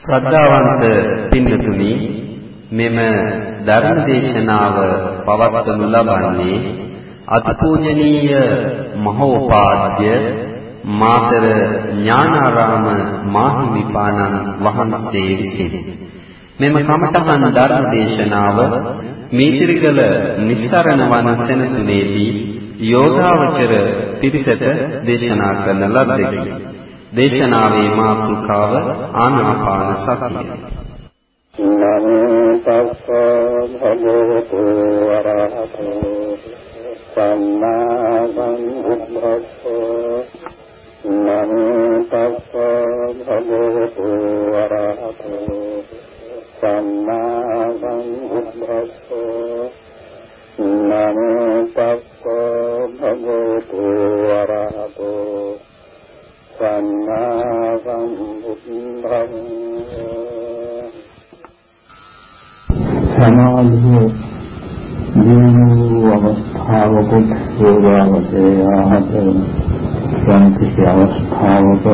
ශ්‍රද්ධාවන්ත පින්තුනි මෙම ධර්ම දේශනාව පවත්වනු ලබන්නේ අතිපූජනීය මහෝපාද්‍ය මාතර ඥානාරාම මාහිමිපාණන් වහන්සේ විසින්. මෙම කමඨහන් ධර්ම දේශනාව මීතිරිගල නිස්සරණ වන සෙනසුනේදී යෝගාවචර පිරිසට දේශනා කරන ලද්දේ දේශනාවේ මාතෘකාව ආනාපාන සතිය. නමෝ තස්ස භගවතු වරහතෝ සම්මා සම්බුද්දස්ස නමෝ තස්ස භගවතු වරහතෝ සම්මා සම්බුද්දස්ස නමෝ තස්ස භගවතු වරහතෝ සම්මා සම්බුද්ධං සමාධිය දිනු අවස්ථාවක යෝගාවචරයාට යම් කිසි අවස්ථාවක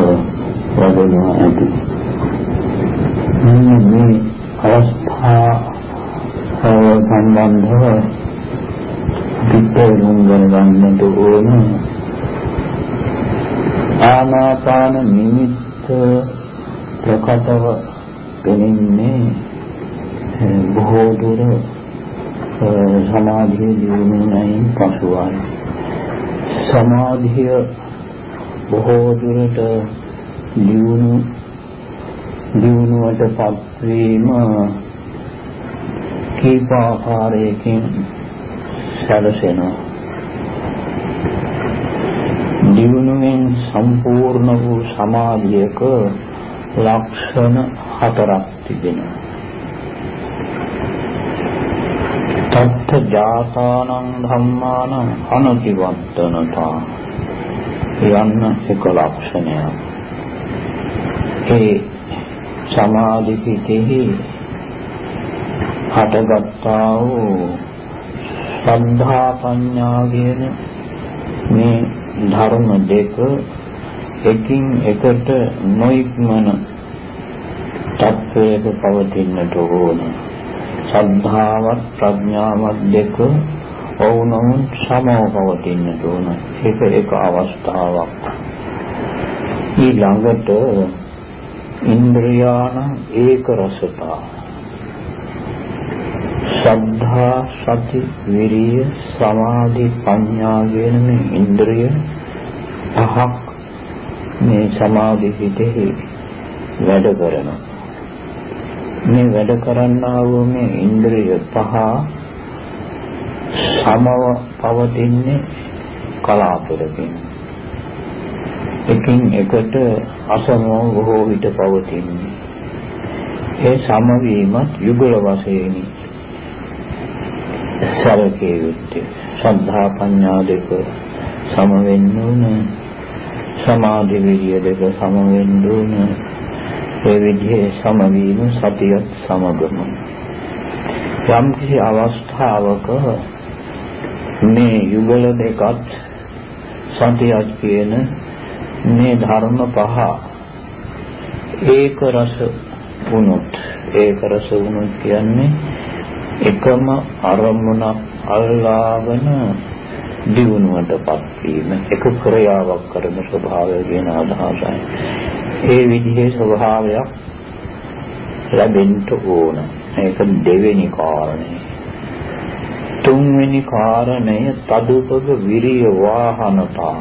වදනවා ඇති. මේ අවස්ථා සම්බන්ධව පිටේරුම් ගන්නට ඕනේ ආනාපාන නිමිත්ත ප්‍රකටව පෙනෙන්නේ බොහෝ දුර සමාධිය දිනුනයින් පසුවයි. සමාධිය බොහෝ දුරට දියුණු දියුණුවට පත්වීම කීප ආකාරයකින් සැලසෙනවා. දියුණුවෙන් සම්පූර්ණ වූ සමාධියක ලක්ෂණ හතරක් තිබෙනවා. තත්ත ජාතානං ධම්මානං අනතිවත්තනතා යන්න එක ලක්ෂණයක්. ඒ සමාධි පිටෙහි හටගත්තා වූ සද්ධා පඤ්ඤා කියන මේ ධර්ම දෙක එකින් එකට නොඉක්මන තත්වයක පවතින්නට ඕන. ශ්‍රද්ධාවත් ප්‍රඥාවත් දෙක ඔවුනොවුන් සමව පවතින්නට ඕන. ඒක එක අවස්ථාවක්. ඊළඟට ඉන්ද්‍රියාන ඒක රසතා ශ්‍රද්ධා සති විරිය සමාධි ප්‍රඥා කියන මේ ඉන්ද්‍රිය පහක් මේ සමාධි හිතෙහි වැඩ කරනවා. මේ වැඩ කරන්නා වූ මේ ඉන්ද්‍රිය පහ සමව පවතින්නේ කලාතුරකින්. එකින් එකට අසමව බොහෝ විට පවතින්නේ. ඒ සමවීමත් යුගල වශයෙන්. සරකේ යුත්තේ. ශ්‍රද්ධා පඤ්ඤා දෙක සම වෙන්න ඕන සමාධි විරිය දෙක සම වෙන්න ඕන ඒ විදිහේ සමවීම සතියත් සමගම. යම් කිසි අවස්ථාවක මේ යුගල දෙකත් සතියක් කියන මේ ධර්ම පහ ඒක රස වුණොත් ඒක රස වුණොත් කියන්නේ එකම අරමුණ අල්ලාගෙන දියුණුවටපත් වීම එක ක්‍රියාවක් කරන ස්වභාවය කියන අදහසයි. ඒ විදිහේ ස්වභාවයක් ලැබෙන්න ඕන. ඒක දෙවෙනි කාරණය. තුන්වෙනි කාරණය තදුපග විරිය වාහනතා.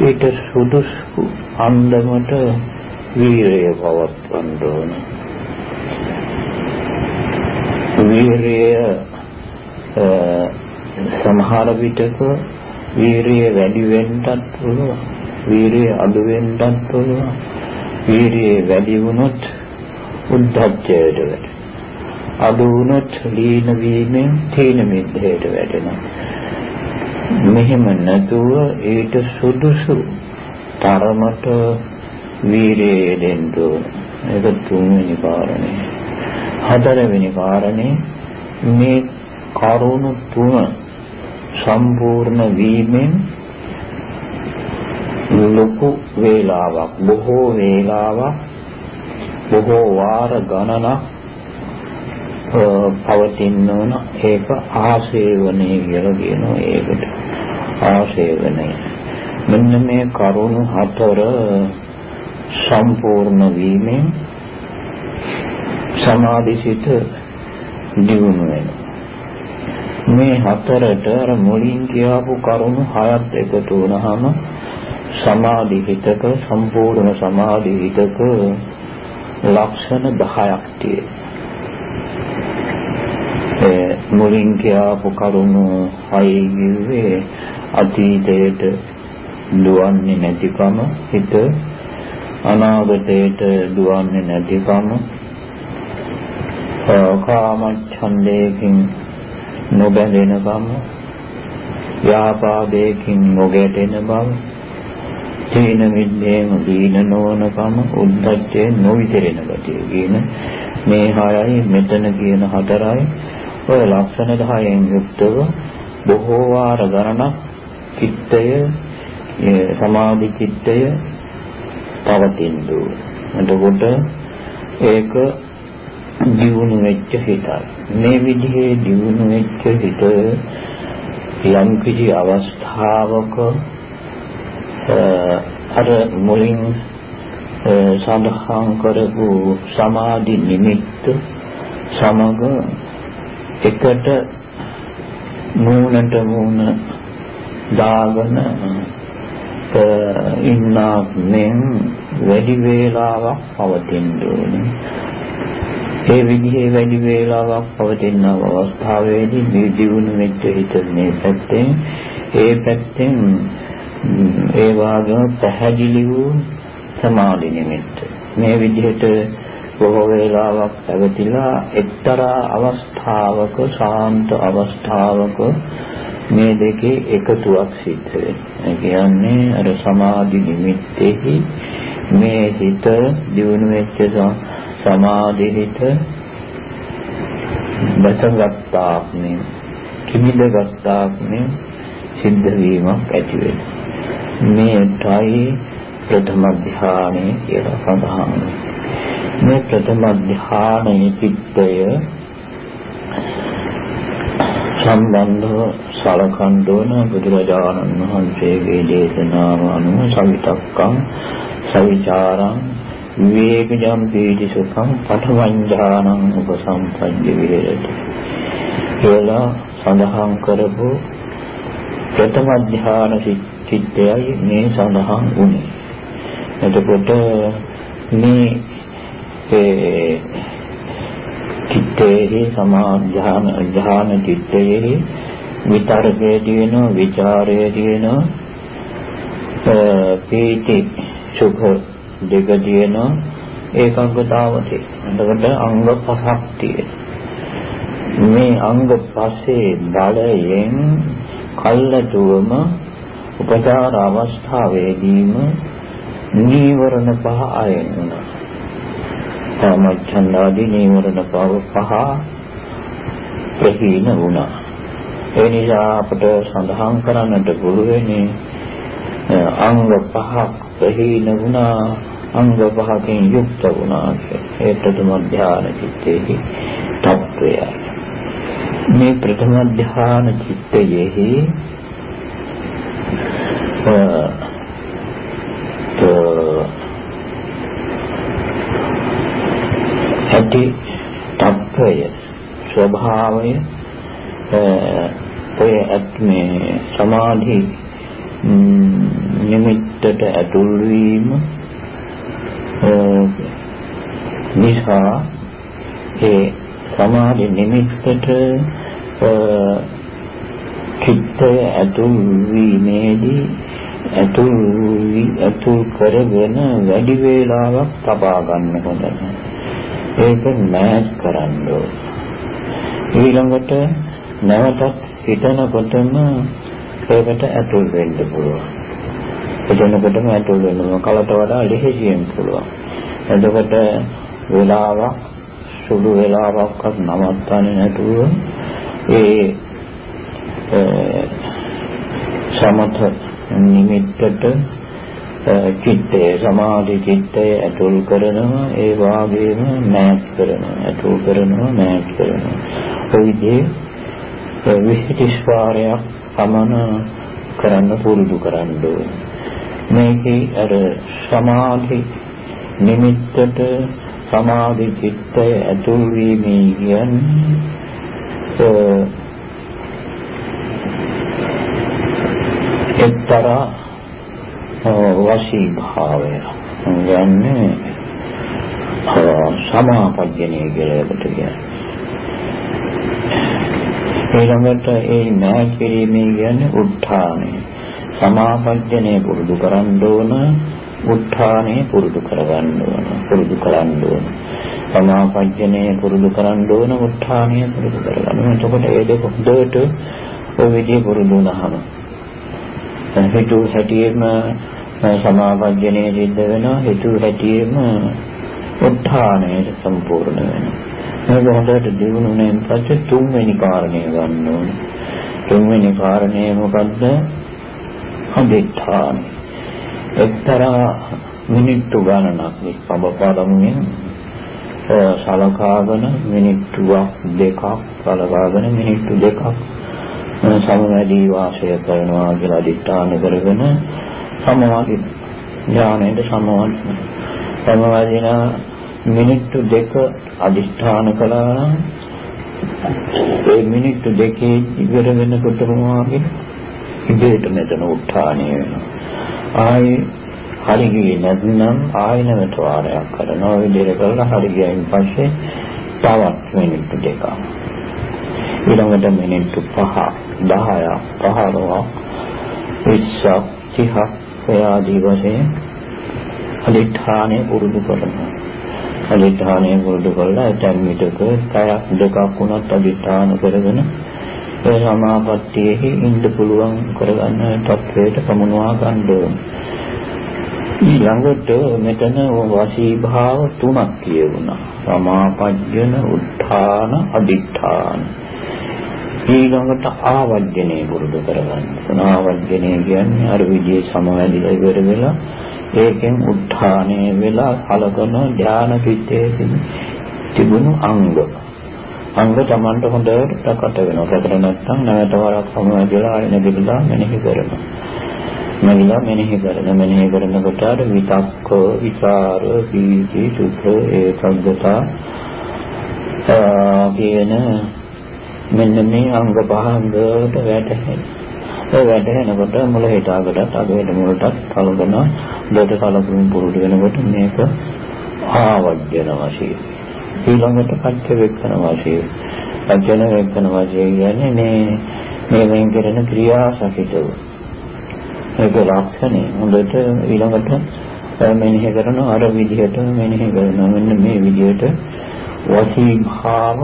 ඊට සුදුසු අන්දමට වීරය පවත්වන්න ඕනේ. වීරිය සමහර විටක වීරිය වැඩි වෙන්නත් පුළුවන්. වීරිය අඩු වෙන්නත් පුළුවන්. වීරිය වැඩි වුණොත් උද්ධච්චයට වැටෙනවා අඩු වුණොත් ලීන වීමෙන් තීන මිද්දයට වැටෙනවා මෙහෙම නැතුව ඊට සුදුසු තරමට වීරිය දෙන්න ඕන. ඒක තුන්වෙනි කාරණේ. හතරවෙනි කාරණේ මේ කරුණු තුන සම්පූර්ණ වීමෙන් ලොකු වේලාවක් බොහෝ වේලාවක් බොහෝ වාර ගණනක් පවතින්න ඕන ඒක ආශේවනයේ කියලා කියනවා ඒකට. ආශේවනය මෙන්න මේ කරුණු හතර සම්පූර්ණ වීමෙන් සමාධිසිත දියුණු වෙනවා මේ හතරට අර මුලින් කියපු කරුණු හයත් එකතු වුණාම සමාධි හිතක සම්පූර්ණ සමාධි හිතක ලක්ෂණ 10ක් තියෙනවා. මුලින් කියපු කරුණු හයේ කිව්වේ අතීතයට දුවන්නේ නැතිකම හිත අනාගතයට දුවන්නේ නැතිකම කාමච්ඡන්දයෙන් නොබැඳෙන බව ව්‍යාපාදයෙන් නොගැටෙන බව තීන මිද්දේම දීන නොවන කම උද්දච්චයෙන් නොවිතරෙන ගතිය කියන මේ හයයි මෙතන කියන හතරයි ඔය ලක්ෂණ 10න් යුක්තව බොහෝ වාර ගණනක් චිත්තය සමාධි චිත්තය පවතිනු. එතකොට ඒක දියුණු වෙච්ච හිතයි. මේ විදිහේ දියුණු වෙච්ච හිත යම් කිසි අවස්ථාවක අර මුලින් සඳහන් කරපු සමාධි නිමිත්ත සමග එකට මූණට මූණ දාගෙන ඉන්නක් මෙන් වැඩි වේලාවක් පවතින්න ඕනේ. ඒ විදිහේ වැඩි වේලාවක් පවතින අවස්ථාවේදී මේ දියුණු වෙච්ච හිත මේ පැත්තෙන් ඒ පැත්තෙන් ඒ වගේම පැහැදිලි වූ සමාධි නිමිත්ත. මේ විදිහට බොහෝ වේලාවක් පැවතිලා එක්තරා අවස්ථාවක ශාන්ත අවස්ථාවක මේ දෙකේ එකතුවක් සිද්ධ වෙනවා. කියන්නේ අර සමාධි නිමිත්තේහි මේ හිත දියුණු වෙච්ච සමාධි හිත බසගත්තාක් නේ කිමිදගත්තාක් නේ සිද්ධ වීමක් ඇති වෙනවා. මේටයි ප්‍රථම ධානය කියලා සඳහන් මේ ප්‍රථම ධානයේ චිත්තය සම්බන්ධව සලකන්න ඕන බුදුරජාණන් වහන්සේගේ දේශනාව අනුව සවිතක්කම් සවිචාරං විවේකජම් පීතිසුඛං පඨවං උපසම්පජ්ජ විහෙරති කියලා සඳහන් කරපු ප්‍රථම ධාන චිත්තයයි මේ සඳහන් වුනේ. එතකොට මේ ඒ චිත්තයේ සමාධ්‍යාන ධ්‍යාන චිත්තයේ විතරකයේ තියෙන ਵਿਚාරයේ තියෙන පීති සුඛ දෙක තියෙන ඒකාග්‍රතාවතේ. එතකොට අංග පහක් තියෙනවා. මේ අංග පහේ බලයෙන් කල්ලාතුවම උපචාර අවස්ථාවේදීම නීවරණ පහ අයන වුණා. කාමච්ඡන්දාදී නීවරණ පහ ප්‍රහීන වුණා. ඒ නිසා අපට සඳහන් කරන්නට පුළුවනි අංග පහක් ප්‍රහීන වුණා අංග පහකින් යුක්ත වුණා ඒ ප්‍රථම ධාන චිත්තේහි තත්වයයි. මේ ප්‍රථම ධාන චිත්තයෙහි ඇති තත්වය ස්වභාවය ඔය මේ සමාධි නිමිත්තට ඇතුල් වීම නිසා ඒ සමාධි නිමිත්තට චිත්තය ඇතුල් වීමේදී ඇතුල් වී ඇතුල් කරගෙන වැඩි වේලාවක් තබා ගන්න හොඳ ඒක මෑත් කරන්න ඊළඟට නැවතත් හිතනකොටම ඒකට ඇතුල් වෙන්න පුළුවන්. හිතනකොටම ඇතුල් වෙනවා. කලට වඩා ලිහිසියෙන් පුළුවන්. එතකොට වේලාවක් සුළු වේලාවක්වත් නවත්තන්නේ නැතුව ඒ සමත නිමිත්තට චිත්තය සමාධි චිත්තය ඇතුල් කරනවා ඒ වාගේම මෑත් කරනවා ඇතුල් කරනවා මෑත් කරනවා ඔය විදිහේ විශේෂ වාරයක් සමන කරන්න පුරුදු කරන්න ඕනේ මේකේ අර සමාධි නිමිත්තට සමාධි චිත්තය ඇතුල් වීමේ කියන්නේ එක්තරා වශී භාවය යන්නේ සමාපජ්ජනය කියලා එකට කියන්නේ. ඊළඟට ඒ න්‍යාය කිරීමේ කියන්නේ උත්ථානය. සමාපජ්ජනය පුරුදු කරන්න ඕන උත්ථානය පුරුදු කරගන්න ඕන පුරුදු කරන්න ඕන. සමාපජ්ජනය පුරුදු කරන්න ඕන උත්ථානය පුරුදු කරගන්න ඕන. එතකොට ඒ දෙක හොඳට ඔය විදිහ පුරුදු වුණාම හිතු හැටියෙම සමාපජ්ජනයේ සිද්ධ වෙනවා හිතු හැටියෙම උත්ථානයේ සම්පූර්ණ වෙනවා මේක හොඳට දිනුනෙන් පස්සේ තුන්වෙනි කාරණය ගන්න ඕනේ තුන්වෙනි කාරණය මොකද්ද අදිඨාන එක්තරා මිනිත්තු ගණනක් නිස්පබපාදමුනේ සලකාගෙන මිනිත්තුවක් දෙකක් සලකාගෙන මිනිත්තු දෙකක් සමවැදී වාසය කරනවා කියලා අදිඨාන කරගෙන සමවාදී ඥාණයට සමවදින සමවදින මිනිත්තු දෙක අදිෂ්ඨාන කළා ඒ මිනිත්තු දෙකේ ඉවර වෙනකොටම වාගේ ඉබේට මෙතන උත්ථානය වෙනවා ආයේ හරි ගියේ නැත්නම් ආයෙ නැවත වාරයක් කරනවා විදිහට කරලා හරි ගියයින් පස්සේ තවත් මිනිත්තු දෙකක් ඊළඟට මිනිත්තු 5 10 15 20 30 ඔය ආදී වශයෙන් අදිඨානය පුරුදු කරනවා. අදිඨානය පුරුදු කරලා ඇතැම් විටක කයක් දෙකක් වුණත් අදිඨාන කරගෙන ඒ සමාපත්තියෙහි ඉන්න පුළුවන් කරගන්න තත්වයට පමුණවා ගන්න ඕනේ. ඊළඟට මෙතන වාසී භාව තුනක් කියවුණා. සමාපජ්ජන, උත්ථාන, අදිඨාන. ඊළඟට ආවර්ජනේ පුරුදු කරගන්න. ආවර්ජනේ කියන්නේ අර විදිහේ සමවැදිලා ඉවර වෙලා ඒකෙන් උත්ථානය වෙලා කලකන ධාන පිටේ තිබුණු අංග. අංග Tamanට හොඳට ප්‍රකට වෙනවා. ප්‍රකට නැත්නම් නැවත වරක් සමවැදිලා ආයෙ නැගිටලා මෙනෙහි කරනවා. මෙලිලා මෙනෙහි කරන මෙනෙහි කරනකොට අර විතක්ක විචාර දීති සුඛ ඒකග්ගතා කියන මෙන්න මේ අංග පහන්දට වැටහෙන. ඒ වැටෙනකොට මුල හිතාකටත් අගට මුලටත් කලබන දෙට කලකුණු පුරුදු වෙනකොට මේක ආවජ්ජන වශයෙන්. ඊළඟට පච්ච වෙක්කන වශයෙන්. පච්චන වෙක්කන වශයෙන් කියන්නේ මේ මේ වෙන් කරන ක්‍රියා සහිතව. ඒක ලක්ෂණය. හොඳට ඊළඟට මෙනෙහි කරන අර විදිහට මෙනෙහි කරනවා. මෙන්න මේ විදිහට වසී භාව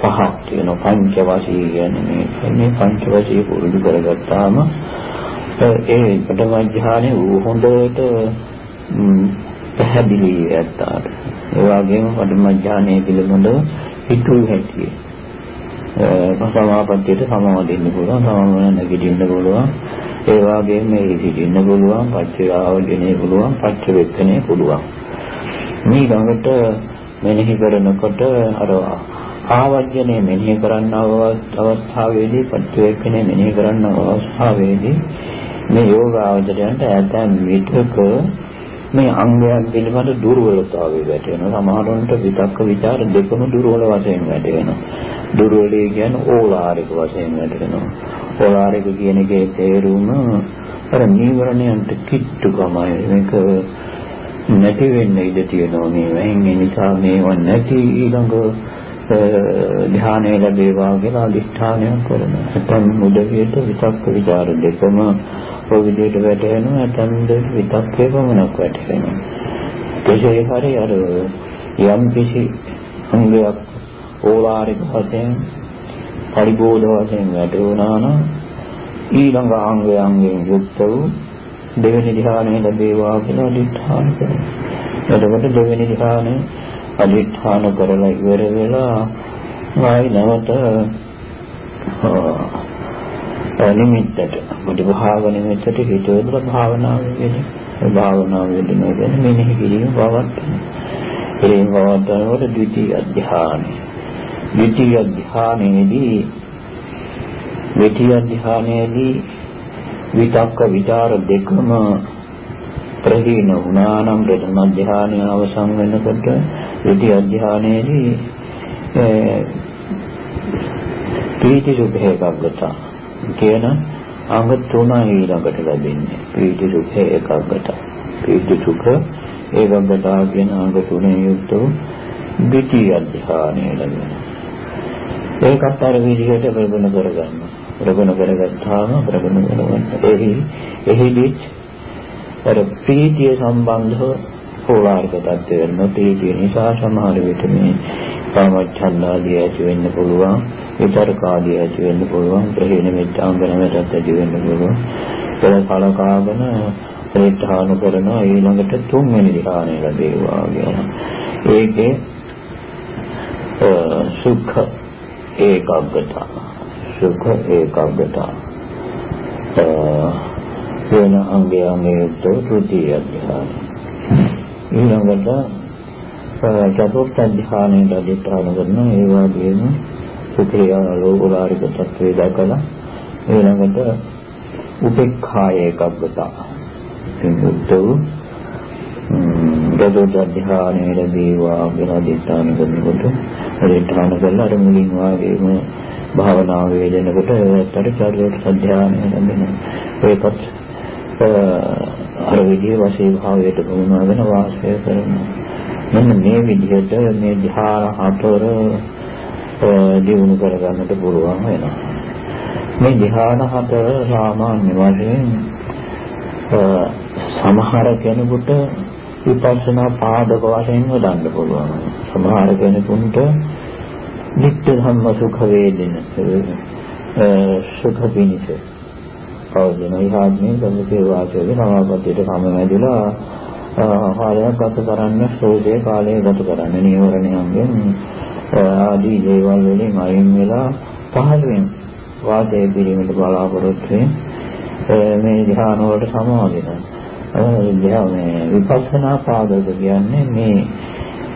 පහක් තියෙනවා පංච වශී කියන්නේ මේ පංච වශී පුරුදු කරගත්තාම ඒ ප්‍රථම ඥානෙ හොඳට පැහැදිලි ඇත්තාට ඒ වගේම ප්‍රථම ඥානෙ පිළිබඳව හිතුව හැටි සමාපත්තියට සමාදින්න පුළුවන් සමාන නැගිටින්න පුළුවන්. ඒ වගේම මේ සිටින්න පුළුවන් පච්ච ආවජනේ පුළුවන් පච්ච වෙක්කනේ පුළුවන්. මේ ළඟට මෙනෙහි කරනකොට අර ආවර්ජනය මෙනෙහි කරන්න අවස්ථාවේදී පටිවේක්ෂණය මෙනෙහි කරන්න අවස්ථාවේදී මේ යෝගාවචරයන්ට ඇතැම් විටක මේ අංගයන් පිළිබඳ දුර්වලතාවය වැටෙනවා. සමහරවිට විතක්ක ਵਿਚාර දෙකම දුර්වල වශයෙන් වැටෙනවා. දුර්වලයේ කියන්නේ ඕලාරික වශයෙන් වැටෙනවා. ඕලාරික කියන එකේ තේරුම අර නීවරණයන්ට කිට්ටුකමයි. මේක නැති වෙන්න ඉඩ තියෙනවා මේ වෙන් ඒ නිසා මේව නැති ඊළඟ ධානය ලැබේවා කියලා අදිෂ්ඨානය කරනවා. නැත්නම් මුදවියට විතක්ක ਵਿਚාර දෙකම ඔය විදිහට වැටෙනවා. නැත්නම් විතක්කේ පමණක් වැටෙනවා. කෙසේ හරි අර යම් කිසි අංගයක් ඕලාරික වශයෙන් පරිබෝධ වශයෙන් වැටුණා නම් ඊළඟ අංගයෙන් යුක්ත වූ දෙවෙනි ධ්‍යානය ලැබේවා කියලා අදිෂ්ඨාන කරනවා. එතකොට දෙවෙනි ධ්‍යානය අදිඨාන කරලා ඉවර වෙලා ආයි නැවත නිමිත්තට මුදි භාව නිමිත්තට හිතවල භාවනාව වෙන්නේ භාවනාව වෙදිනවා කියන්නේ මෙනෙහි කිරීම පවත්තන. කිරීම පවත්තනකොට ද්විතීයි ධ්‍යානය. ද්විතීයි ධ්‍යානයේදී ද්විතීයි ධ්‍යානයේදී විතක්ක විචාර දෙකම ප්‍රහීන වුණා නම් ප්‍රථම ධ්‍යානය අවසන් වෙනකොට ද්විතීයි ධ්‍යානයේදී පීති සුඛ ඒකාග්‍රතාව කියන අංග තුනයි ඊළඟට ලැබෙන්නේ. පීති සුඛ ඒකාග්‍රතාව. පීති සුඛ ඒකාග්‍රතාව කියන අංග තුනේ යුක්ත ද්විතීයි ධ්‍යානය ලැබෙනවා. ඒකත් අර විදිහට ප්‍රගුණ කරගන්න. ප්‍රගුණ කරගත්තාම ප්‍රගුණ කරගන්න. එහි එහිදී අර ප්‍රීතිය සම්බන්ධව පෝලාරික තත්ත්ව වෙන ප්‍රීතිය නිසා සමහර විට මේ කාමච්ඡන්දාදී ඇති වෙන්න පුළුවන්. විතරකාදී ඇති වෙන්න පුළුවන් ප්‍රහේන මෙච්චාංගනමටත් ඇති වෙන්න පුළුවන්. ඒක කලකාගෙන ප්‍රේත්හාන කරන ඊළඟට තුන්වෙනි ධ්‍යානය ලැබේවා කියන ඒකේ සුඛ ඒකාග්‍රතාව සුඛ ඒකාග්‍රතාව වෙන අංගයන්ගේ යුක්ත තෘතීය ධ්‍යානය ඊළඟට චතුර්ථ ධ්‍යානයට අධිෂ්ඨාන කරන ඒ වගේම සුඛේ ලෝකෝලාරික තත්ත්වය දක්වලා ඊළඟට උපේක්ඛාය එකග්ගතා. සිංහුත්තෝ චතුර්ථ ධ්‍යානයේ දීවා කියන අධිෂ්ඨාන කරනකොට අධිෂ්ඨාන කරලා අර මුලින් වාගේම භාවනාව වේදෙනකොට ඒකට චතුර්ථ ධ්‍යානය ලැබෙනවා. ඒකත් අර විදිහේ වශයෙන් භාවයට පුරුණාගෙන වාසය කරනවා. මෙන්න මේ විදිහට මේ ධ්‍යාන හතර දිනු කරගන්නට පුළුවන් වෙනවා. මේ ධ්‍යාන හතර සාමාන්‍ය වශයෙන් සමහර කෙනෙකුට විපස්සනා පාදක වශයෙන් වඩන්න පුළුවන්. සමහර කෙනෙකුට නිත්‍ය ධම්ම සුඛ වේදින සුඛ පිණිස. පවතින ඉහාත්මේ සම්පේ වාචයේ සමාපත්තියට සමවැදිලා ආහාරයක් ගත කරන්න සෝදේ කාලය ගත කරන්න නියෝරණයන්ගෙන් ආදී දේවල් වලින් අයින් වෙලා පහළෙන් වාදයේ පිළිමට බලාපොරොත්තු මේ ධ්‍යාන වලට සමාදින ධ්‍යාන විපස්සනා පාදක කියන්නේ මේ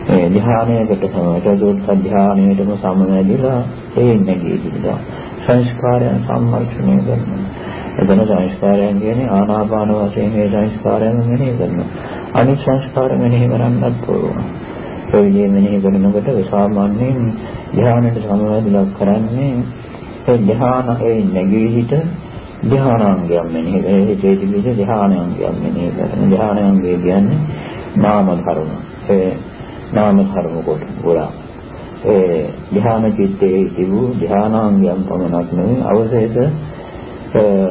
ඒ ධ්‍යානයකට සමතදෝත් ධ්‍යානයටම සමවැදිලා ඒ නැගී සිටිනවා සංස්කාරයන් සම්මර්ෂණය කරනවා එතන සංස්කාරයන් කියන්නේ ආනාපාන වශයෙන් මේ සංස්කාරයන් මෙනෙහි කරනවා. අනිත් සංස්කාර මෙනෙහි කරන්නත් පුළුවන්. ඒ විදිහේ මෙනෙහි කරනකොට සාමාන්‍යයෙන් ධ්‍යානයට සමවැදලා කරන්නේ ඒ ධ්‍යාන ඒ නැගී හිට ධ්‍යානාංගයන් මෙනෙහි කරේ හිතේ තිබෙන ධ්‍යානාංගයන් මෙනෙහි කරන ධ්‍යානාංගය කියන්නේ නාම ධර්ම. ඒ නාම ධර්ම කොට ගොඩාක්. ඒ ධ්‍යාන චිත්තයේ තිබූ ධ්‍යානාංගයන් පමණක් නෙවෙයි අවශේෂ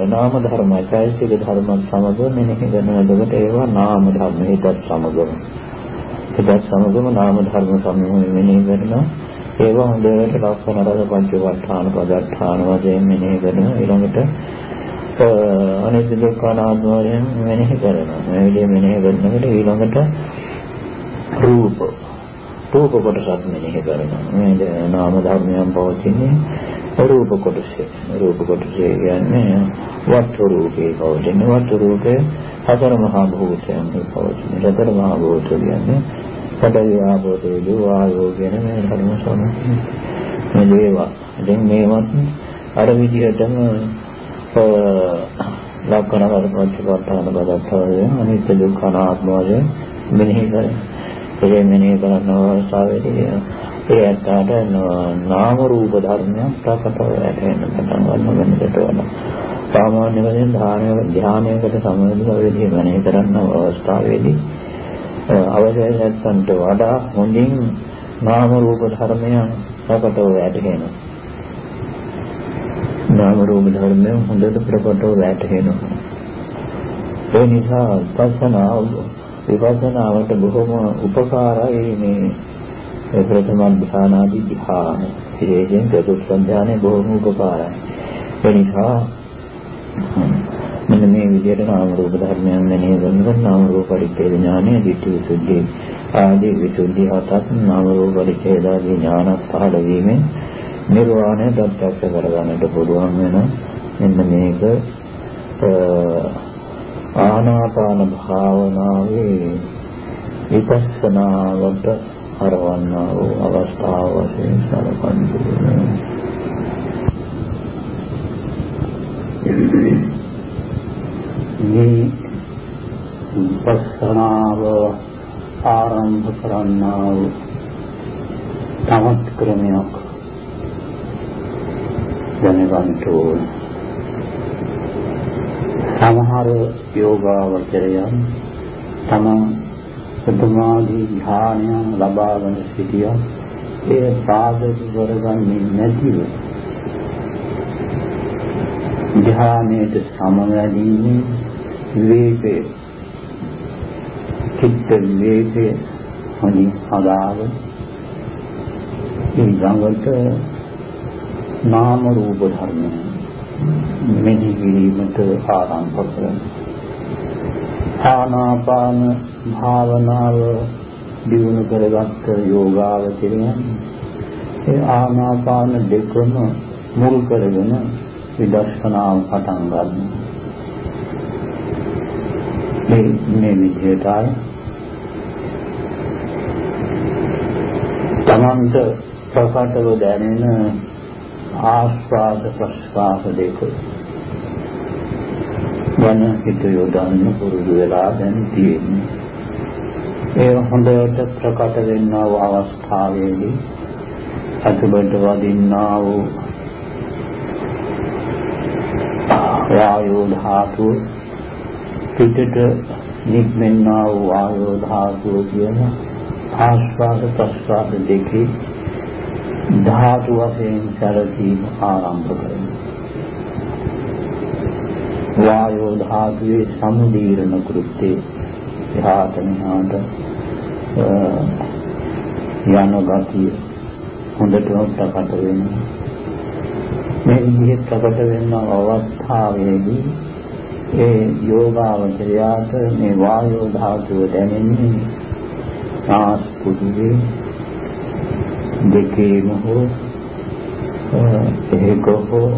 නාම ධර්ම චෛතසික ධර්ම සමග මෙනෙහි කරනකොට ඒවා නාම ධර්ම හිතත් සමගම හිතත් සමගම නාම ධර්ම සමගම මෙනෙහි කරනවා. ඒවා හොඳට ලක්ෂණ රස පංචවට්ඨාන පදට්ඨාන වශයෙන් මෙනෙහි කරනවා. ඊළඟට අනිත්‍ය දුක්ඛ අනාත්ම වශයෙන් මෙනෙහි කරනවා. මේ විදිහේ මෙනෙහි කරනකොට ඊළඟට රූප රූප කොටසත් මෙනෙහි කරනවා. මේ නාම ධර්මයන් පවතින්නේ රූප කොටසේ. රූප කොටසේ කියන්නේ වස්තු රූපේ පවතින වස්තු රූපේ හතර මහා භූතයන් පවතින හතර මහා භූත කියන්නේ පඩවි ආපෝ තේජෝ වායෝ කියන මේ ධර්ම සමග මේ දේවා. දැන් මේවත් අර විදිහටම ලක්කන වර්පච්චපත්තාන බදත්තාවේ අනිත්‍ය දුක්ඛ අනාත්ම වශයෙන් මෙනෙහි කරේ ඒ මෙනෙහි කරන අවස්ථාවේදී ඒ ඇත්තට නාම රූප ධර්මයන් ප්‍රකටව වැටෙන්න පටන් ගන්න වෙනකට වඩා සාමාන්‍ය වශයෙන් ධානයකට සම්බන්ධව වෙදී මනේ කරන්න අවස්ථාවේදී අවශ්‍ය නැත්තන්ට වඩා හොඳින් නාම රූප ධර්මයන් ප්‍රකටව වැටෙනවා නාම රූප ධර්මයන් හොඳට ප්‍රකටව වැටෙනවා ඒ නිසා විපස්සනා විපස්සනාවට බොහොම උපකාරයි මේ ඒ ප්‍රථම ධානාදී ධ්‍යාන. විශේෂයෙන් චතුර්ථ ධ්‍යානයේ බොහොම උපකාරයි. ඒ නිසා මෙන්න මේ විදිහට නාම රූප ධර්මයන් මෙනෙහි කරනකොට නාම රූප පරිච්ඡේද ඥානය, ditthi visuddhi ආදී විසුද්ධි හතක් නාම රූප පරිච්ඡේදාදී ඥාන පහළ වීමෙන් නිර්වාණය ප්‍රත්‍යක්ෂ කරගන්නට පුළුවන් වෙන මෙන්න මේක ආනාපාන භාවනාවේ විපස්සනාවට හරවන්නා වූ අවස්ථාව වශයෙන් සලකන්නේ මේ විපස්සනාව ආරම්භ කරන්නා වූ තමත් ක්‍රමයක් දැනගන්න ඕන. සමහර යෝගාවචරයන් තමන් සතුමාදී ධානය ලබාගෙන සිටියා ඒ සාධක කරගන්නේ නැතිව ධානයට සමවැදීමේ විවේකයේ චිත්ත විවේකයේ හොඳින් හදාගෙන ඊළඟට නාම රූප ධර්ම මෙහි කිරීමට ආරම්භ කරනවා. ආනාපාන භාවනාව දියුණු කරගත්ත යෝගාවචරයන් ඒ ආනාපාන දෙකම මුල් කරගෙන විදර්ශනාව පටන් ගන්නවා. මේ මේ විදිහටයි තමන්ට ප්‍රකටව දැනෙන ආස්වාද ප්‍රස්වාස දෙක වන හිත යොදන්න පුරුදු වෙලා දැන් තියෙන්නේ. ඒ හොඳට ප්‍රකට වෙන්නා වූ අවස්ථාවේදී අතුබඩ වදින්නා වූ වායෝ ධාතුව පිටට නික්මෙන්නා වූ වායෝ ධාතුව කියන ආස්වාද ප්‍රස්වාද දෙකේ ධාතු වශයෙන් සැලකීම ආරම්භ කරනවා. වායෝ ධාතුවේ සමුදීරණ කෘත්‍යය එහාට මෙහාට යන ගතිය හොඳටම ප්‍රකට වෙනවා. මේ විදිහට ප්‍රකට වෙන අවස්ථාවේදී ඒ යෝගාවචරයාට මේ වායෝ ධාතුව දැනෙන්නේ ආස්පුදුවේ දෙකේම හෝ ඒක හෝ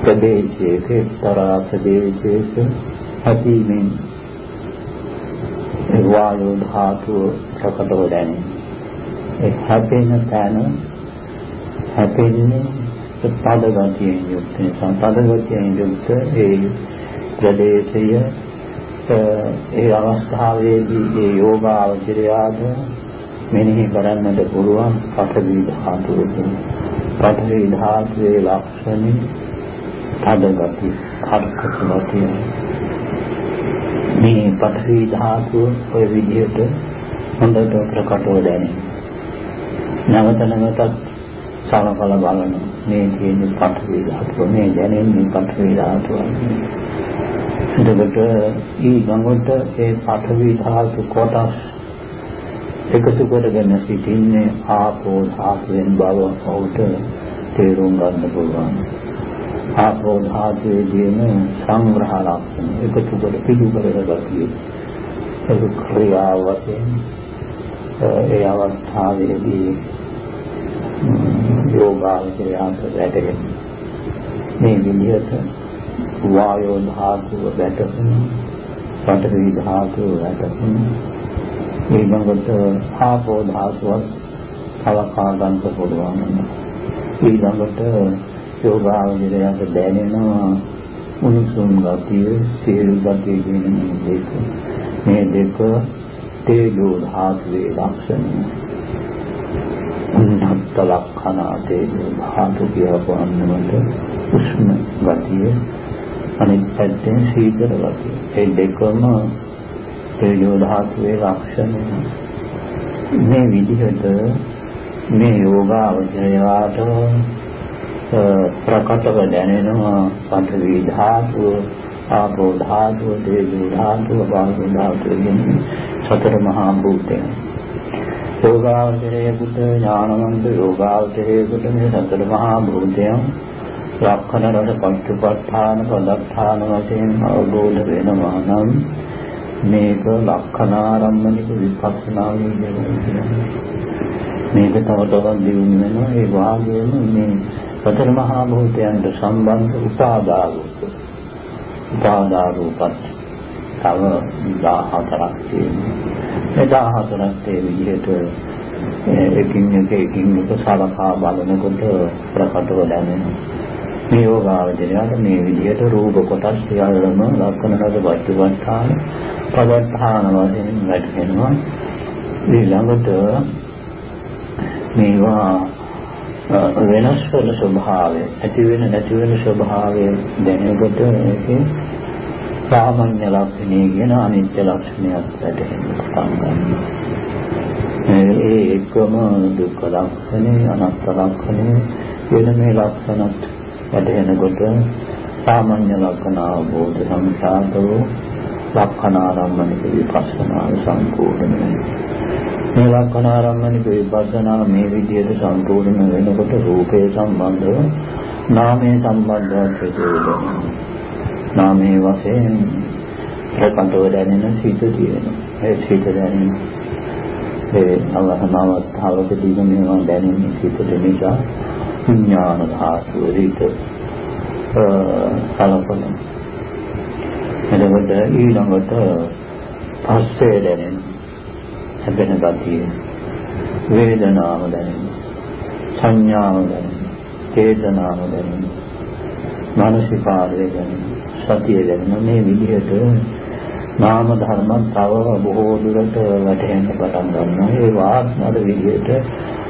ප්‍රදේශයක එක්තරා ප්‍රදේශයක ඇතිමෙන් වායු ධාතුව ප්‍රකටව දැනේ. ඒ හැපෙන තැන හැපෙන්නේ තද ගතියෙන් යුක්ත. නිසා තද ගතියෙන් යුක්ත ඒ ප්‍රදේශය ඒ අවස්ථාවේදී ඒ යෝගාවචරයාට මෙනෙහි කරන්නට පුළුවන් පඨවි ධාතුව පඨවි ධාතුවේ ලක්ෂණ තද ගති කර්කශ ගතිය මේ පඨවි ධාතුව ඔය විදිහට හොඳට ප්‍රකටව දැනේ. නැවත නැවතත් සමකල බලන මේ තියෙන පඨවි ධාතුව මේ දැනෙන්නේ පඨවි ධාතුව එතකොට ඊ ගඟට ඒ පඨවි ධාතු කොටස් එකතු කරගෙන සිටින්නේ ආපෝ ධාතුවෙන් බව ඔහුට තේරුම් ගන්න පුළුවන්. ආපෝ ධාතුවේ තියෙන සංග්‍රහ ලක්ෂණ එකතු කර පිටු කරගතියි. ඒක ක්‍රියාව වශයෙන් ඒ අවස්ථාවේදී යෝගාවචරයන්ට වැටෙන මේ විදිහට වායෝ ධාතුව වැටෙන පඨවි ධාතුව වැටෙන ඊළඟට ආපෝ ධාතුවත් කලකා ගන්න පුළුවන් ඊළඟට යෝගාවචරයට දැනෙනවා උණුසුම් ගතිය සීල ගතිය කියන මේ දෙක. මේ දෙක තේජෝ ධාතුවේ ලක්ෂණ උන්නත් ලක්ෂණ තේජෝ ධාතු කියවන්නමත උෂ්ණ ගතිය අනිත් පැත්තෙන් සීතල ගතිය. ඒ දෙකම තේජෝ ධාතුවේ ලක්ෂණ මේ විදිහට මේ යෝගාවචරයට ප්‍රකටව දැනෙනවා පඨවි ධාතුව ආපෝ ධාතුව තේජෝ ධාතුව වායු ධාතුව කියන සතර මහා භූතයන්. යෝගාවචරයේකට ඥානවන්ත යෝගාවචරයේකට මේ සතර මහා භූතයන් ලක්ෂණ රස පංචපත්තාන පදත්තාන වශයෙන් අවබෝධ වෙනවා නම් මේක ලක්ෂණාරම්මනික විපස්සනා විදියට මේක තව තවත් දියුණු වෙනවා. ඒ වාගේම මේ සතර මහා භූතයන්ට සම්බන්ධ උපාදාගත උපාදා රූපත් තව 14ක් තියෙනවා. ඒ 14ක් ඒ විදිහට එකින් එක එකින් එක සලකා බලනකොට ප්‍රකටව දැනෙනවා. මේ යෝගාවචරයට මේ විදිහට රූප කොටස් සියල්ලම ලක්ෂණ රස වස්තුවස්ථාන පදත්තාන වශයෙන් වැටෙනවා. ඊළඟට මේවා වෙනස් වෙන ස්වභාවය ඇති වෙන නැති වෙන ස්වභාවය දැනගට ඒකේ සාමාන්‍ය ලක්ෂණය කියන අනිත්‍ය ලක්ෂණයක් වැටහෙන්න පටන් ගන්නවා. ඒ එකම දුක්ඛ ලක්ෂණය අනාත්ම ලක්ෂණය වෙන මේ ලක්ෂණත් වැටහෙනකොට සාමාන්‍ය ලක්ෂණ අවබෝධ සම්සාරෝ ලක්ෂණාරම්මනික විපස්සනා සම්පූර්ණ මේ ලක්ෂණාරම්මනික විපස්සනා මේ විදිහට සම්පූර්ණ වෙනකොට රූපේ සම්බන්ධව නාමයේ සම්බන්ධව ප්‍රතිවේදනය නාමයේ වශයෙන් ප්‍රකටව දැනෙන සිත තියෙනවා. ඒ සිත දැනෙන ඒ අවහනවස්ථාවකදී මේවා දැනෙන සිත නිසා විඥාන ධාතුව රිත කලපන එතකොට ඊළඟට පස්සේ දැනෙන හැපෙන ගතිය වේදනාව දැනෙන සංඥාව දැනෙන චේතනාව දැනෙන මානසිකාරය දැනෙන සතිය දැනෙන මේ විදිහට නාම ධර්ම තව බොහෝ දුරට වැටෙන්න පටන් ගන්නවා ඒ වාස්නද විදිහට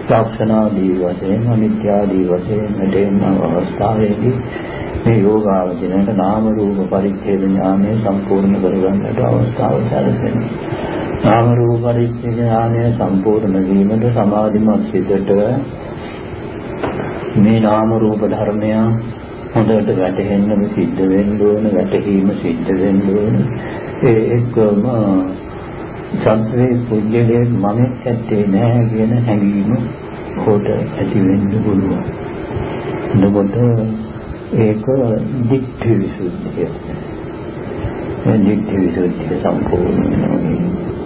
ලක්ෂණාදී වශයෙන් අනිත්‍යාදී වශයෙන් මෙතෙන් අවස්ථාවේදී මේ යෝගාවචරයට නාම රූප පරිච්ඡේද ඥානය සම්පූර්ණ කරගන්නට අවස්ථාව සැලසෙනවා. නාම රූප පරිච්ඡේද ඥානය සම්පූර්ණ වීමට සමාධිමත් සිතට මේ නාම රූප ධර්මය හොඳට වැටහෙන්නම සිද්ධ වෙන්න ඕන වැටහීම සිද්ධ වෙන්න ඕන ඒ එක්කම සත්වේ පුජ්‍යලේ මමෙක් ඇත්තේ නැහැ කියන හැඟීම කොට ඇති වෙන්න පුළුවන්. එතකොට ඒක දික්ඨි විසුද්ධිය. මේ දික්ඨි විසුද්ධිය සම්පූර්ණ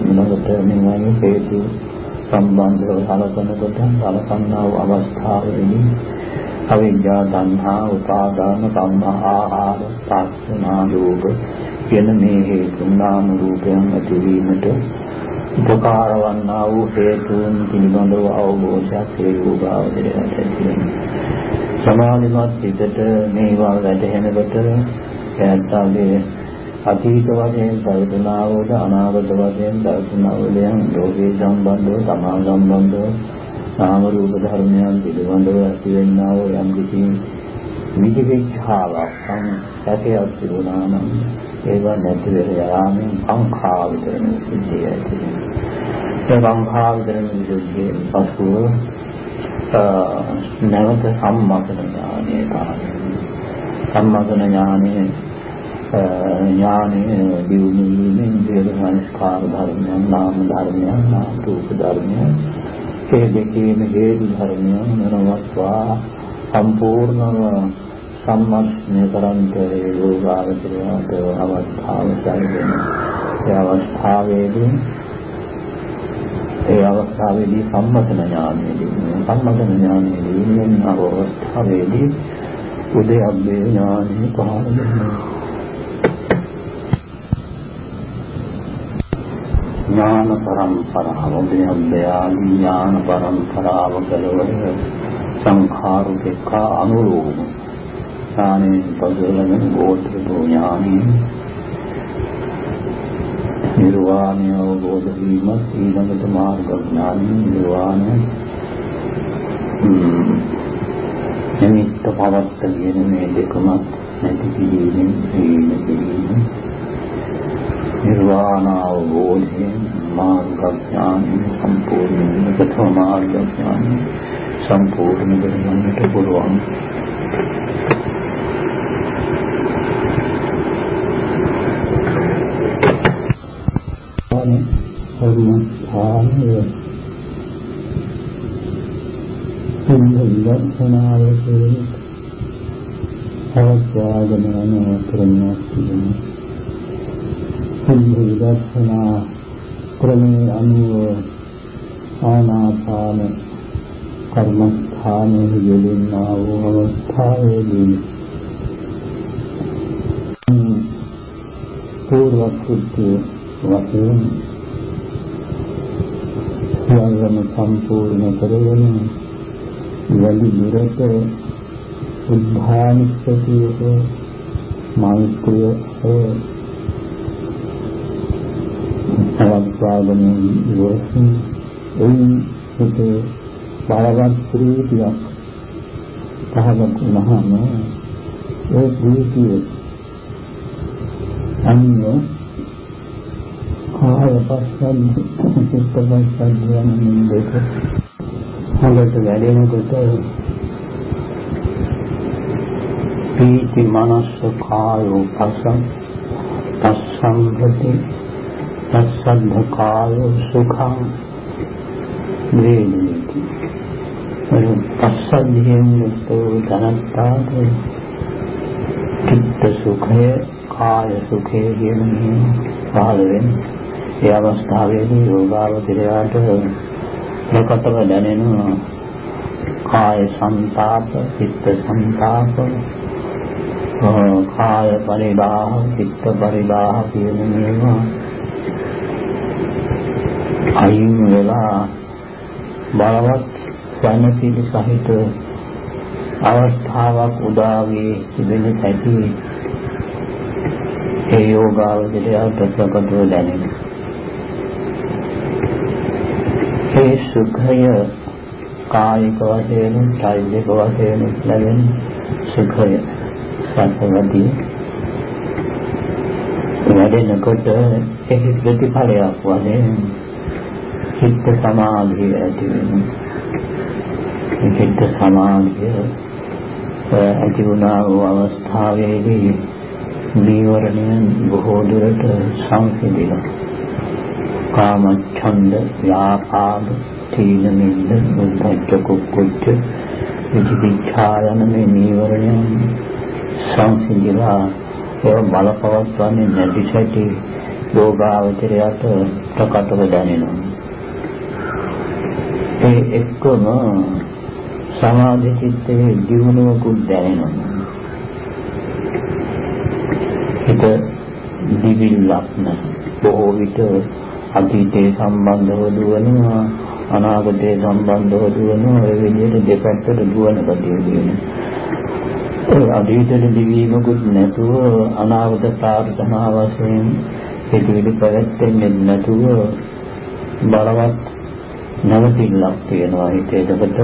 වෙනකොට මෙවැනි හේතු සම්බන්ධව සලකනකොට සලකන්නා වූ අවස්ථාවේදී අවිද්‍යා තණ්හා උපාදාන කම්ම ආහාර පස්සනා රෝග කියන මේ හේතු නාම රූපයන් ඇතිවීමට උපකාර වන්නා වූ හේතුන් පිළිබඳව අවබෝධයක් ඒ යෝගාවචරයට ඇතිවෙනවා. සමාධිමත් හිතට මේවා වැටහෙනකොට එයාගේ අතීත වශයෙන් පරිතුනා වූ අනාගත වශයෙන් පරිතුනා වූ යම් ලෝකේ සම්බන්ධව සමා සම්බන්ධව නාම රූප ධර්මයන් පිළිබඳව ඇතිවෙනා වූ යම් කිසි විදිවිච්ඡාවක් සැකයක් තිබුණා නම් ඒවා නැති වෙලා යාමෙන් සංඛා විතරම සිද්ධිය ඇති වෙනවා. ඒ සංඛා විතරම සිද්ධිය පසුව නැවත සම්මතන ඥානය පාරයි. සම්මතන ඥානය ඥානය දියුණු වීමෙන් දේව සංස්කාර ධර්මයන් නාම ධර්මයන් නාම රූප ධර්මයන් ඒ දෙකේම හේතු ධර්මයන් නරවත්වා සම්පූර්ණව සම්මස්නය කරන්ට ඒ යෝගාවචරයට අවස්ථාව සැලසෙන ඒ අවස්ථාවේදී ඒ අවස්ථාවේදී සම්මතන ඥානයේදී සම්මතන ඥානයේදී මෙන්න අවස්ථාවේදී උදයබ්බේ ඥානෙ පහළ වෙනවා. ඥාන පරම්පරාව උදයබ්බයාදී ඥාන පරම්පරාව කෙරවල සංඛාරු දෙක අනුරූප ස්ථානයේ පදවලගෙන බෝධිපෝ ඥානෙ නිර්වාණය අවබෝධ වීම ඊළඟට මාර්ග ඥානෙ නිර්වාණය නිමිත්ත පවත්ත කියන මේ දෙකම නැති කිරීමෙන් සීල කිරීම නිර්වාණ අවබෝධයෙන් මාර්ග ඥානෙ සම්පූර්ණ ප්‍රථම මාර්ග ඥානෙ සම්පූර්ණ කරගන්නට පුළුවන් කර්මස්ථානය සිංහ විදර්ශනාව කියන අවස්ථාවගෙන යන ක්‍රමයක් තිබෙනවා. සිංහ විදර්ශනා ක්‍රමයේ අනුව ආනාපාන කර්මස්ථානයේ යෙදෙනා වූ අවස්ථාවේදී පූර්ව කෘත්‍ය වශයෙන් සියල්ලම සම්පූර්ණ කරගෙන වැඩි දුරට උද්ධානිස්සතියක මෛත්‍රිය අවස්ථාවගෙන ඉවසින් එයින් සිටේ බලවත් ප්‍රීතියක් පහළක් වුණාම ඒ ප්‍රීතිය අන්නේ කාය පස්සන් චිත්ත පස්සන් යන දෙක. හොඳට වැඩෙනකොට පීති මනස කායෝ පස්සන් පස්සංගති පස්සද්ධ කායෝ සුඛං වේදිතී පස්සද්ධියෙන් යුක්තෝ ධනත්තාද චිත්ත සුඛය කාය සුඛය කියන මේ පහළ වෙන්නේ ඒ අවස්ථාවේදී යෝගාවචරයට ප්‍රකටව දැනෙන කාය සංතාප, චිත්ත සංතාප, කාය පරිබාහ, චිත්ත පරිබාහ කියන මේවා අයින් වෙලා බලවත් සැනසීම සහිත අවස්ථාවක් උදා වී තිබෙන ඇති ඒ යෝගාවචරයට ප්‍රකටව දැනෙනවා ඒ සුඛය කායික වශයෙන් කායික වශයෙන් ලැබෙන සුඛය සත්‍යවදී වැඩෙනකොට ඒ ප්‍රතිඵලයක් වශයෙන් චිත්ත සමාධිය ඇති වෙනවා. චිත්ත සමාධිය ඇති වුණා වූ අවස්ථාවේදී නීවරණයන් බොහෝ දුරට සංසිඳිනවා. කාමච්ඡන්ද ව්‍යාපාද තීන මිද්ද උද්ධච්ච කුක්කුච්ච විචිකිච්ඡා යන මේ නීවරණයන් සංසිඳිලා ඒව බලපවත්වන්නේ නැති සැටි යෝගාවචරයට ප්‍රකටව දැනෙනවා. ඒ එක්කම සමාධි චිත්තයේ දියුණුවකුත් දැනෙනවා. හිත දිවිල්ලක් නැහැ බොහෝ විට අතීතයේ සම්බන්ධව දුවනවා අනාගතයේ සම්බන්ධව දුවනවා ඒ විදිහට දෙපැත්තට දුවන ගතිය දෙනවා ඒ අතීතයේ දිවීමකුත් නැතුව අනාගත ප්‍රාර්ථනා වශයෙන් පිටිවිලි පැවැත්ෙන්නේ නැතුව බලවත් නැවතිල්ලක් තියෙනවා හිතේ එතකොට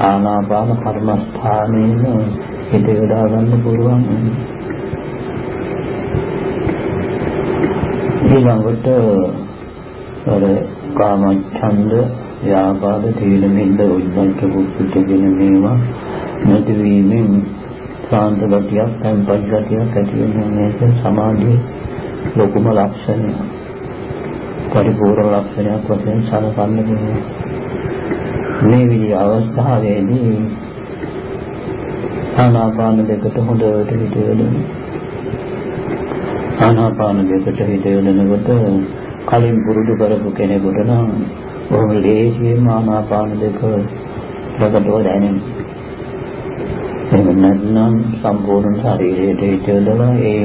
ආනාපාන කර්මස්ථානයේම හිත යොදා ගන්න පුළුවන්. ඊළඟට අර කාමච්ඡන්ද ව්‍යාපාද තීන මිද්ද උද්ධච්ච කුච්ච කියන මේවා නැතිවීමෙන් සාන්ත ගතියක් තැන්පත් ගතියක් ඇති වෙන මේක සමාධියේ ලොකුම ලක්ෂණය පරිපූර්ණ ලක්ෂණයක් වශයෙන් සලකන්න පුළුවන් මේ විදිහ අවස්ථාවේදී ආනාපාන දෙකට හොඳට හිතෙන්න ආනාපාන දෙකට හිත යොදනකොට කලින් පුරුදු කරපු කෙනෙකුට නම් බොහොම ලේසියෙන්ම ආනාපාන දෙක ප්‍රකටව දැනෙනවා. එහෙම නැත්නම් සම්පූර්ණ ශරීරයට හිත යොදලා ඒ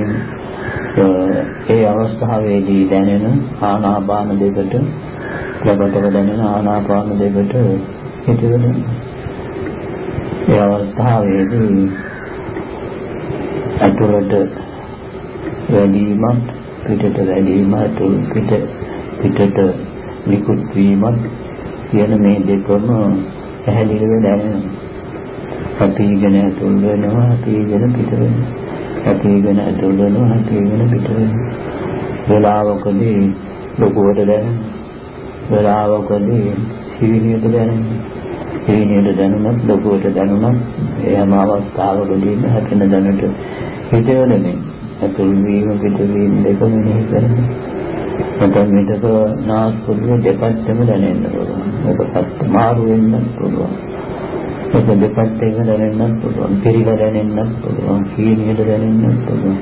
ඒ අවස්ථාවේදී දැනෙන ආනාපාන දෙකට ප්‍රකටව දැනෙන ආනාපාන දෙකට හිත යොදනවා. ඒ අවස්ථාවේදී අතුරට වැඩිවීමත් පිටට වැඩිවීමත් පිට පිටට නිකුත් වීමත් කියන මේ දෙකම පැහැදිලිව දැනෙනවා. අපීගෙන ඇතුල් වෙනවා අපීගෙන පිට වෙනවා. අපීගෙන ඇතුල් වෙනවා අපීගෙන පිට වෙනවා. වේලාවකදී ලොකුවට දැනෙනවා. වේලාවකදී සීනියට දැනෙනවා. සීනියට දැනුණත් ලොකුවට දැනුණත් එයම අවස්ථාවකදී හැපෙන දැනට හිතවලනේ ඇතුල් වීම පිටවීම දෙක මෙනෙහි කරනවා. නැත්නම් මේක නාස්පුඩුවේ දෙපැත්තම දැනෙන්න පුළුවන්. ඒකත් මාරු වෙන්නත් පුළුවන්. ඒක දෙපැත්තේම දැනෙන්නත් පුළුවන්. පිළිග දැනෙන්නත් පුළුවන්. කීනියට දැනෙන්නත් පුළුවන්.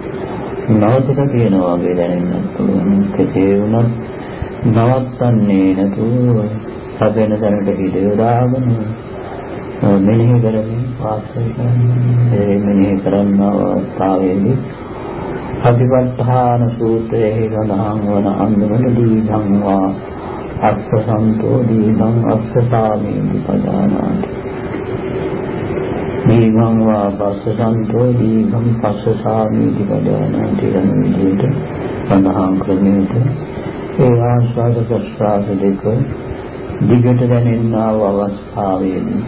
නවතක තියෙනවා වගේ දැනෙන්නත් පුළුවන්. කෙසේ වුණත් නවත්තන්නේ නැතුව හදෙන තැනට හිත යොදාගෙන මෙනෙහි කරමින් පාස්කරන ඒ මෙනෙහි කරන අවස්ථාවේදී සතිපට්ඨාන සූත්‍රයේ සඳහන් වන අන්දමන දීඝං වා අස්සසන්තෝ දීඝං අස්සසාමේති පදානාති දීඝං වා පස්සසන්තෝ දීඝං පස්සසාමේති පදානාති යන විදිහට සඳහන් ක්‍රමයට ඒ ආස්වාද ප්‍රස්වාස දෙක දිගට දැනෙනා වූ අවස්ථාවේදී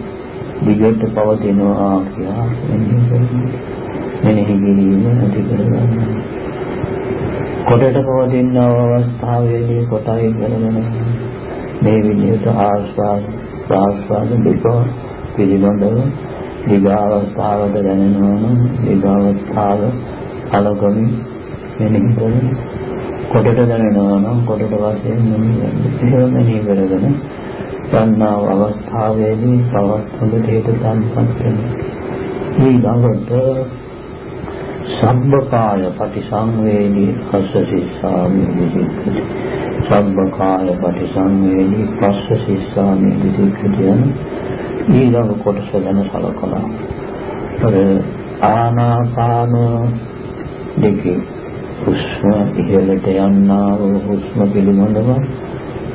දිගට පවතිනවා කියලා මෙනෙහි කරනවා මෙනෙහි කිරීම ඇති කරගන්න. කොටට පවතින අවස්ථාවේදී කොටයි කරගෙන මේ විදිහට ආස්වාද ප්‍රාස්වාද දෙක පිළිබඳව දිගාවස්ථාවට දැනෙනවා නම් දිගාවස්ථාව අලගමින් මෙනෙහි කරන කොටට දැනෙනවා නම් කොටට වශයෙන් මෙනෙහි කරන එහෙම මෙනෙහි කරගෙන ගන්නාව අවස්ථාවේදී තවත් හොඳට හේතු සම්පත් වෙනවා. ඊළඟට සබ්බකාය පටිසංවේදී පස්ස සිස්සාමි විසික්ඛති සබ්බකාය පටිසංවේදී පස්ස සිස්සාමි විසික්ඛති යන ඊළඟ කොටස ගැන සලකනවා අර ආනාපාන දෙකේ හුස්ම ඉහළට යන්නා වූ හුස්ම පිළිබඳව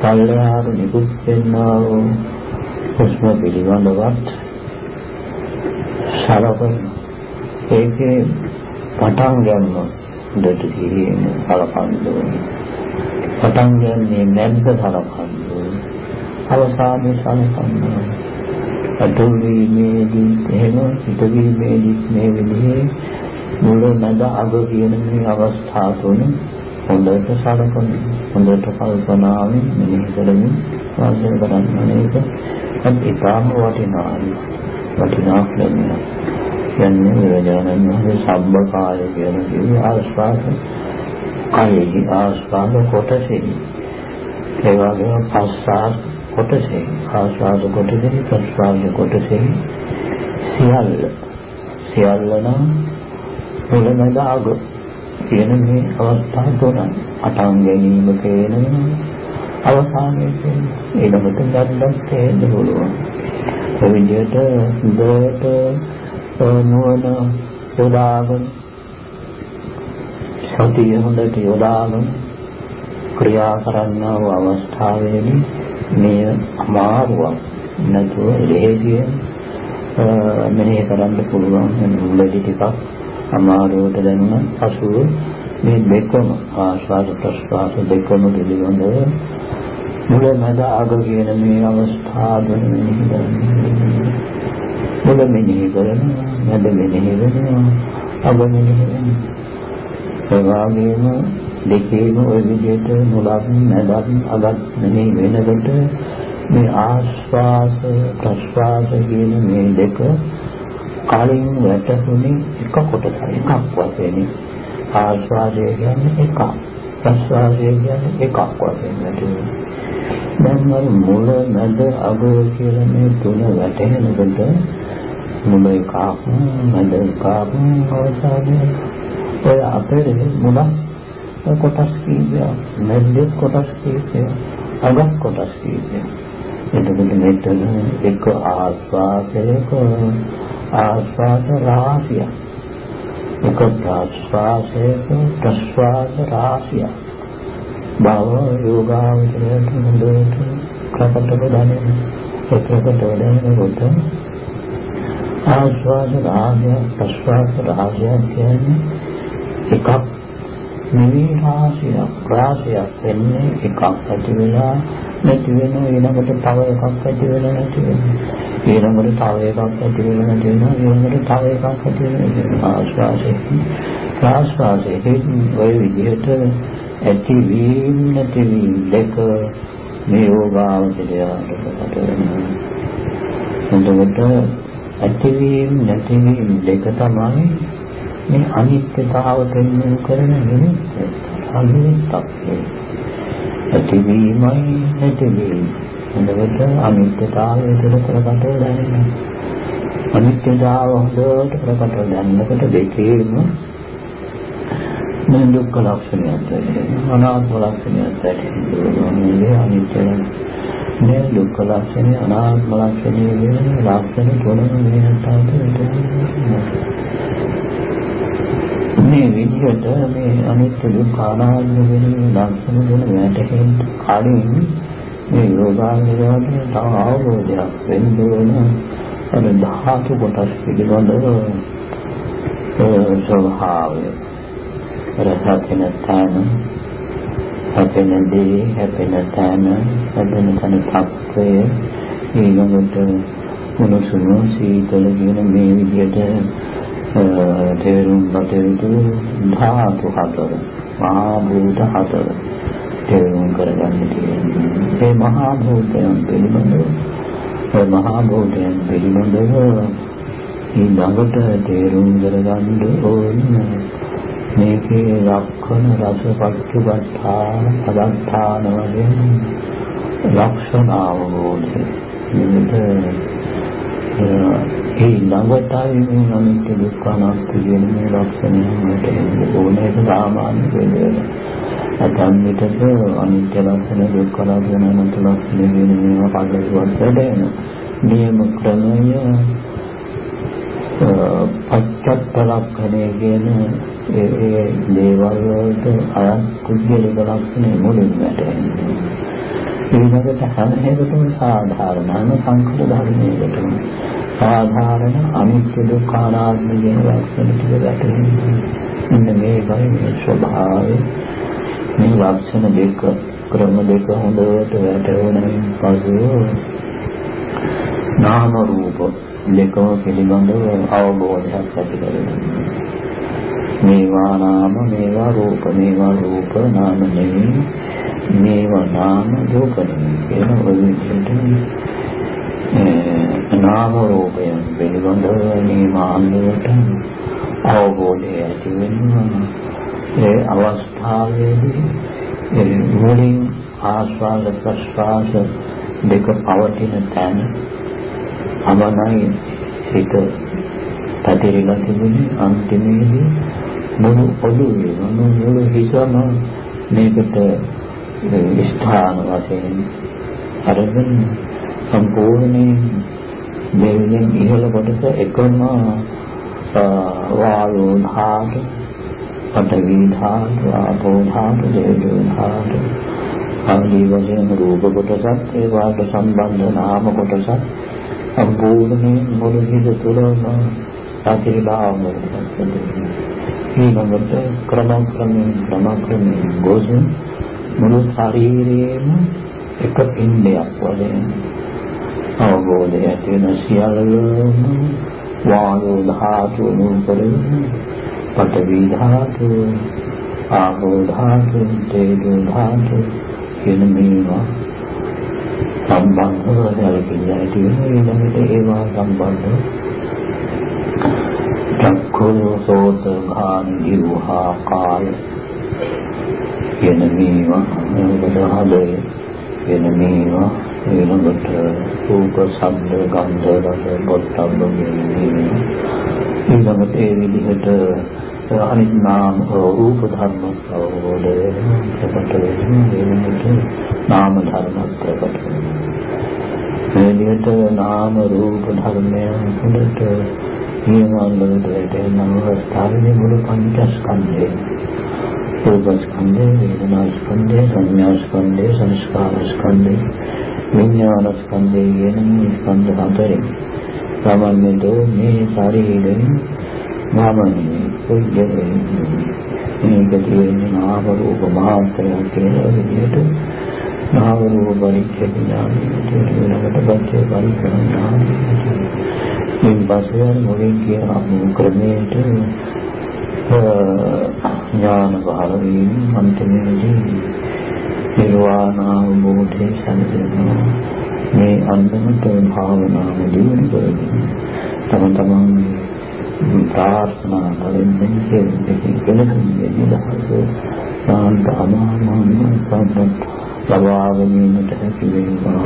පල්ලෙහාට නිකුත් වෙන්නා වූ හුස්ම පිළිබඳවත් සලකන ඒකේ පටන් ගන්න හොඳට සිහියෙන් කලකන්න ඕනේ. පටන් ගන්නේ නැද්ද කලකන්න ඕනේ. අවසානයේ සලකන්න ඕනේ. අතුල්ීමේදී එහෙම හිතවීමේදී මේ විදිහේ මුල මැද අග කියන මේ අවස්ථා තුන හොඳට සලකන හොඳට කල්පනාවෙන් මෙහෙය කරමින් වාසය කරන්න මේක ඉතාම වටිනා වටිනා ක්‍රමයක්. කියන්නේ බුදුරජාණන් වහන්සේ සබ්බකාය කියන කිව්වේ ආස්වාද කයෙහි ආස්වාද කොටසෙහි ඒ වගේම පස්සාස් කොටසෙහි ආස්වාද කොටසෙහි ප්‍රස්වාද කොටසෙහි සියල්ල. සියල්ල නම් මුලමඳ අග කියන මේ අවස්ථා තුන අටන් ගැනීම කියනවා අවසානයේ තියෙන ඊළඟට ගන්නත් තේන්න පුළුවන්. ඒ විදිහට හොඳට නුවණ යොදාගෙන සතිය හොඳට යොදාගෙන ක්‍රියා කරන්නා වූ අවස්ථාවේදී මේ අමාරුවක් නැතුව ලේසියෙන් මෙනෙහි කරන්න පුළුවන් මුලදී ටිකක් අමාරුවට දැනුණ පසුව මේ දෙකම ආශ්වාස ප්‍රශ්වාස දෙකම පිළිබඳව මුල මැද අග කියන මේ අවස්ථාව ගැන මෙනෙහි කරන්න මුල මෙනෙහි කරනවා මැද මෙනෙහි කරනවා අග මෙනෙහි කරනවා ඒ වගේම දෙකේම ওই විදිහට මුලක් මැදක් අගක් මෙනෙහි වෙනකොට මේ ආස්වාස ප්‍රස්වාස කියන මේ දෙක කලින් වැටුනේ එක කොටසයි එකක් වශයෙන්. ආස්වාදය කියන්නේ එකක් ප්‍රස්වාදය කියන්නේ එකක් වශයෙන් වැටුනේ දැන් මුල මැද අග කියලා මේ තුන වැටෙනකොට මුල එකක් මැද එකක් අවසානයේ. ඔය අපේ මුල කොටස් කීපයක්. මැද කොටස් කීපයක්. අග කොටස් කීපයක්. එතකොට මෙතන එක ආස්වාදයක ආස්වාද රාශියක්. එක ප්‍රස්වාසයක ප්‍රස්වාස රාශියක්. බව යෝගාවචරයට හොඳට කපටක දැනෙන එතකොට දැනෙනකොට ආස්වාද රාගය ප්‍රස්වාද රාගය කියන්නේ එකක් නෙවෙයි රාශියක් රාශියක් වෙන්නේ එකක් ඇති වෙලා නැති වෙන ඊළඟට තව එකක් ඇති වෙලා නැති වෙනවා. ඊළඟට තව එකක් ඇති වෙලා නැති වෙනවා. ඊළඟට තව එකක් ඇති වෙනවා. ආස්වාදයේ ආස්වාදයේ ඔය විදිහට ඇතිවීම නැතිවීම දෙක මේ යෝගාවචරයට ප්‍රකට වෙනවා එතකොට ඇතිවීම නැතිවීම දෙක තමයි මේ අනිත්‍යතාව පෙන්වන කරන නිමිත්ත. අනිත්‍යයක්. ඇතිවීමයි නැතිවීම. එතකොට අනිත්‍යතාවය තුළ ප්‍රකට දැනෙනවා. අනිත්‍යතාව හොඳට ප්‍රකට දැනනකොට දෙකේම මේ දුක්ඛ ලක්ෂණයත් දැනෙනවා. අනාත්ම ලක්ෂණයත් දැනෙනවා. මේ අනිත්‍යයි මේ දුක්ඛ ලක්ෂණය අනාත්ම ලක්ෂණය කියන ලක්ෂණ තුනම මේ අතට මේ විදිහට මේ අනිත්‍ය දුක්ඛ අනාත්ම වෙන ලක්ෂණ ගැන වැටහෙන්න කලින් මේ යෝගාංගයට තව අවබෝධයක් වෙන්න ඕන. අර ධාතු කොටස් පිළිබඳව ස්වභාවය. රහතන තන හැපෙන දේ හැපෙන තන හැපෙන තන තත්ත්වය ඊළඟට උණුසුම සීතල කියන මේ විදිහට තේරුම් ගත යුතු ධාතු හතර මහා භූත හතර තේරුම් කරගන්න තියෙනවා මේ මහා භූතයන් පිළිබඳව මේ මහා භූතයන් පිළිබඳව ඊළඟට තේරුම් කරගන්න ඕනේ මේකේ ලක්ෂණ රස පච්චුපට්ඨාන පදත්තාන වශයෙන් ලක්ෂණ අවබෝධය මෙතන ඒ ළඟටයි මේ අනිත්‍ය දුක්ඛ අනාත්ම කියන මේ ලක්ෂණය මට ඕනේ සාමාන්‍ය දෙයක්. අතන් විතර අනිත්‍ය ලක්ෂණ දුක්ඛ ලක්ෂණ අනාත්ම ලක්ෂණ කියන මේවා පාඩුවක් දෙන්න. නියම ක්‍රමය පච්චත්ත ලක්ෂණය කියන ඒ දේවල් වලට අයත් කුජලික ලක්ෂණය මුලින්ම වැටෙනවා. ඊළඟට හැම හේතුකම සාධාරණම සංකල්ප ධර්මයකටම සාධාරණ අනිත්‍ය දුක්ඛ අනාත්ම කියන ලක්ෂණ ටික වැටහෙනවා. මෙන්න මේකයි මේ ස්වභාවය. මේ ලක්ෂණ දෙක ක්‍රම දෙක හොඳට වැටහෙනයින් පසු නාම රූප දෙකම පිළිබඳව අවබෝධයක් ඇති කරගන්නවා. මේවා නාම මේවා රූප මේවා රූප නාම නෙවෙයි මේවා නාම රූප නෙවෙයි කියන ඔය විදිහට නාම රූපයන් පිළිබඳව මේ මාන්නයට අවබෝධය ඇති වෙනවා. ඒ අවස්ථාවේදී ඒ මුලින් ආස්වාද ප්‍රස්වාස දෙක පවතින තැන අවනයි හිත පැතිරිලා තිබුණේ. අන්තිමේදී මුළු ඔළුවේ මුළු හිතම මේකට ස්ථාන වශයෙන් අරගෙන සම්පූර්ණයෙන් දෙවියන් ඉහළ කොටස එකම වායෝ ධාතු පඨවි ධාතු ආපෝ ධාතු තේජෝ ධාතු ආදී වශයෙන් රූප කොටසත් ඒ වාට සම්බන්ධ නාම කොටසත් සම්පූර්ණයෙන් මුළු හිත තුළම සාතිලාම ඊළඟට ක්‍රම ක්‍රමයෙන් ක්‍රම ක්‍රමයෙන් ගොසින් මුළු ශරීරයේම එක පින්ඩයක් වශයෙන් අවබෝධය ඇති වෙන සියල්ලම වායෝ ධාතු නුපරිම පඨවි ධාතු ආපෝ ධාතු තේජෝ ධාතු කියන මේවා සම්බන්ධව දැලකිලා ඇති වෙන ඊළඟට ඒවා සම්බන්ධව චක්ඛු සෝත ඝාන දිවහා කාය කියන මේවා මොකද හදේ කියන මේවා ඊළඟට රූප, ශබ්ද, ගන්ධ, රස, පොට්ටබ්බ කියන්නේ ඊළඟට ඒ විදිහට අනිත් නාම රූප ධර්ම අවබෝධය ප්‍රකට වෙනවා ඊළඟට නාම ධර්ම ප්‍රකට වෙනවා. මේ විදිහට නාම රූප ධර්මයන් හොඳට නියමවලට වැටෙන අවස්ථාවේ මුළු පංචස්කන්ධය රූපස්කන්ධය වේදනාස්කන්ධය සංඥාස්කන්ධය සංස්කාරස්කන්ධය විඥාන ස්කන්ධය කියන මේ ස්කන්ධ හතරෙන් සාමාන්‍යයෙන් මේ ශරීරයෙන් නාමනේ පුජ්‍යනේ මේක කියන්නේ නාම රූප මාත්‍රය කියන විදිහට නාම රූප පරිච්ඡේද ඥානයට වෙනකට පස්සේ පරිකරණා මේ පස්සේ මොකෙන් කියන අමු ක්‍රමයට ඥාන පහළ වීම අන්තිමේදී නිර්වාණ අවබෝධය සැලසෙනවා. මේ අන්දමට භාවනාව දියුණු කරගෙන තම තමන් ප්‍රාර්ථනා කරමින් දෙකකින් කෙනෙකුගේ නිදහස සාන්ත අමාමාන සම්පත් ලබා ගැනීමට හැකි වේවා.